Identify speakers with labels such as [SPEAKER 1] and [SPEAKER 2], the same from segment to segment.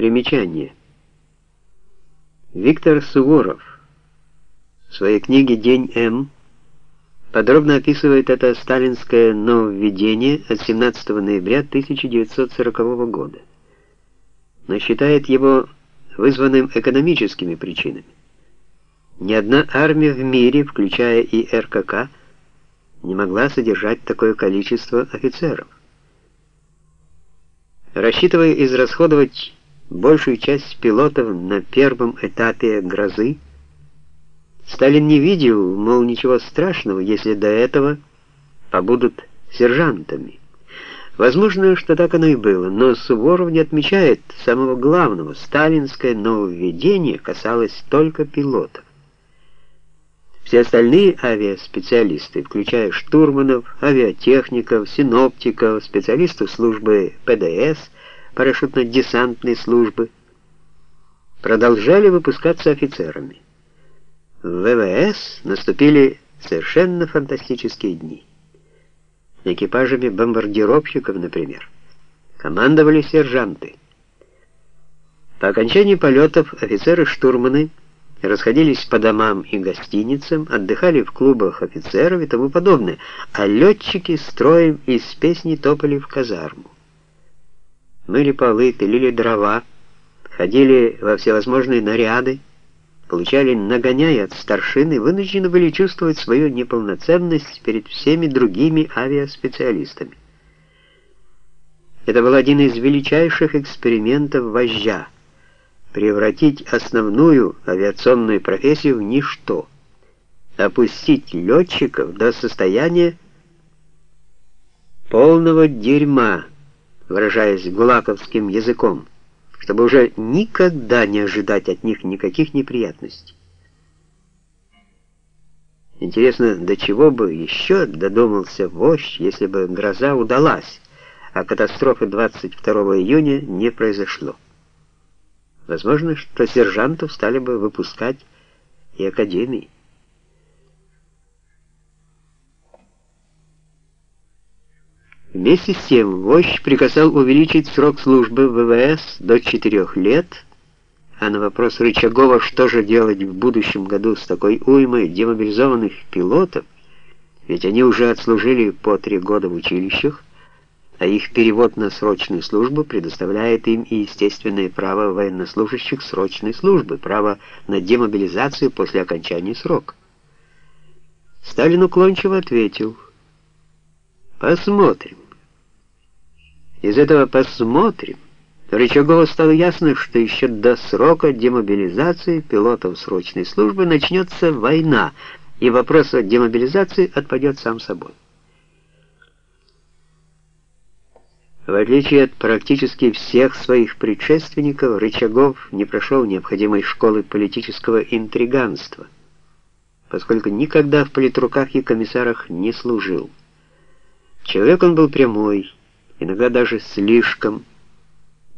[SPEAKER 1] Примечание. Виктор Суворов в своей книге «День М» подробно описывает это сталинское нововведение от 17 ноября 1940 года, но считает его вызванным экономическими причинами. Ни одна армия в мире, включая и РКК, не могла содержать такое количество офицеров. Рассчитывая израсходовать большую часть пилотов на первом этапе «Грозы», Сталин не видел, мол, ничего страшного, если до этого побудут сержантами. Возможно, что так оно и было, но Суворов не отмечает самого главного. Сталинское нововведение касалось только пилотов. Все остальные авиаспециалисты, включая штурманов, авиатехников, синоптиков, специалистов службы ПДС, парашютно-десантной службы, продолжали выпускаться офицерами. В ВВС наступили совершенно фантастические дни. Экипажами бомбардировщиков, например, командовали сержанты. По окончании полетов офицеры-штурманы расходились по домам и гостиницам, отдыхали в клубах офицеров и тому подобное, а летчики строем из песни топали в казарму. Мыли полы, пилили дрова, ходили во всевозможные наряды, получали нагоняя от старшины, вынуждены были чувствовать свою неполноценность перед всеми другими авиаспециалистами. Это был один из величайших экспериментов вождя — превратить основную авиационную профессию в ничто, опустить летчиков до состояния полного дерьма, выражаясь гулаковским языком чтобы уже никогда не ожидать от них никаких неприятностей. Интересно, до чего бы еще додумался вождь, если бы гроза удалась, а катастрофы 22 июня не произошло. Возможно, что сержантов стали бы выпускать и академии. Вместе с тем, вождь приказал увеличить срок службы ВВС до 4 лет, а на вопрос Рычагова, что же делать в будущем году с такой уймой демобилизованных пилотов, ведь они уже отслужили по три года в училищах, а их перевод на срочную службу предоставляет им и естественное право военнослужащих срочной службы, право на демобилизацию после окончания срока. Сталин уклончиво ответил, «Посмотрим». Из этого посмотрим. Рычагову стало ясно, что еще до срока демобилизации пилотов срочной службы начнется война, и вопрос о демобилизации отпадет сам собой. В отличие от практически всех своих предшественников, Рычагов не прошел необходимой школы политического интриганства, поскольку никогда в политруках и комиссарах не служил. Человек он был прямой, иногда даже слишком.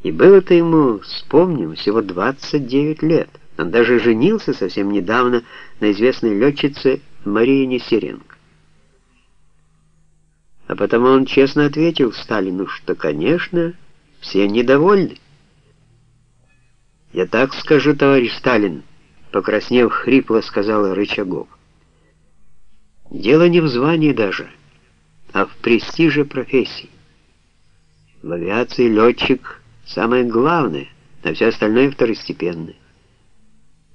[SPEAKER 1] И было-то ему, вспомним, всего 29 лет. Он даже женился совсем недавно на известной летчице Марии Нестеренко. А потому он честно ответил Сталину, что, конечно, все недовольны. «Я так скажу, товарищ Сталин», — покраснев хрипло сказал Рычагов. «Дело не в звании даже, а в престиже профессии. В авиации летчик — самое главное, а все остальное второстепенное.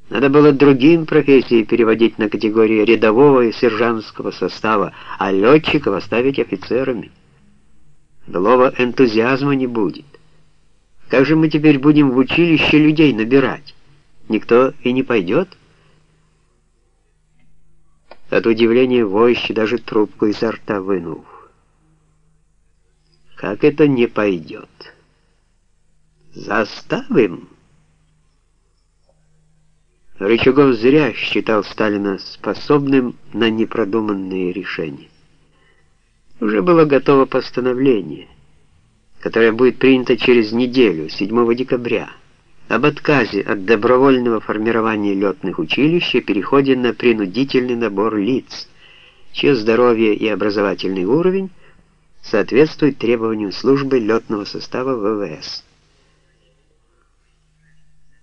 [SPEAKER 1] Надо было другим профессии переводить на категории рядового и сержантского состава, а летчиков оставить офицерами. Былого энтузиазма не будет. Как же мы теперь будем в училище людей набирать? Никто и не пойдет? От удивления вождь даже трубку изо рта вынул. Как это не пойдет? Заставим? Рычагов зря считал Сталина способным на непродуманные решения. Уже было готово постановление, которое будет принято через неделю, 7 декабря, об отказе от добровольного формирования летных училищ и переходе на принудительный набор лиц, чье здоровье и образовательный уровень соответствует требованиям службы летного состава ВВС.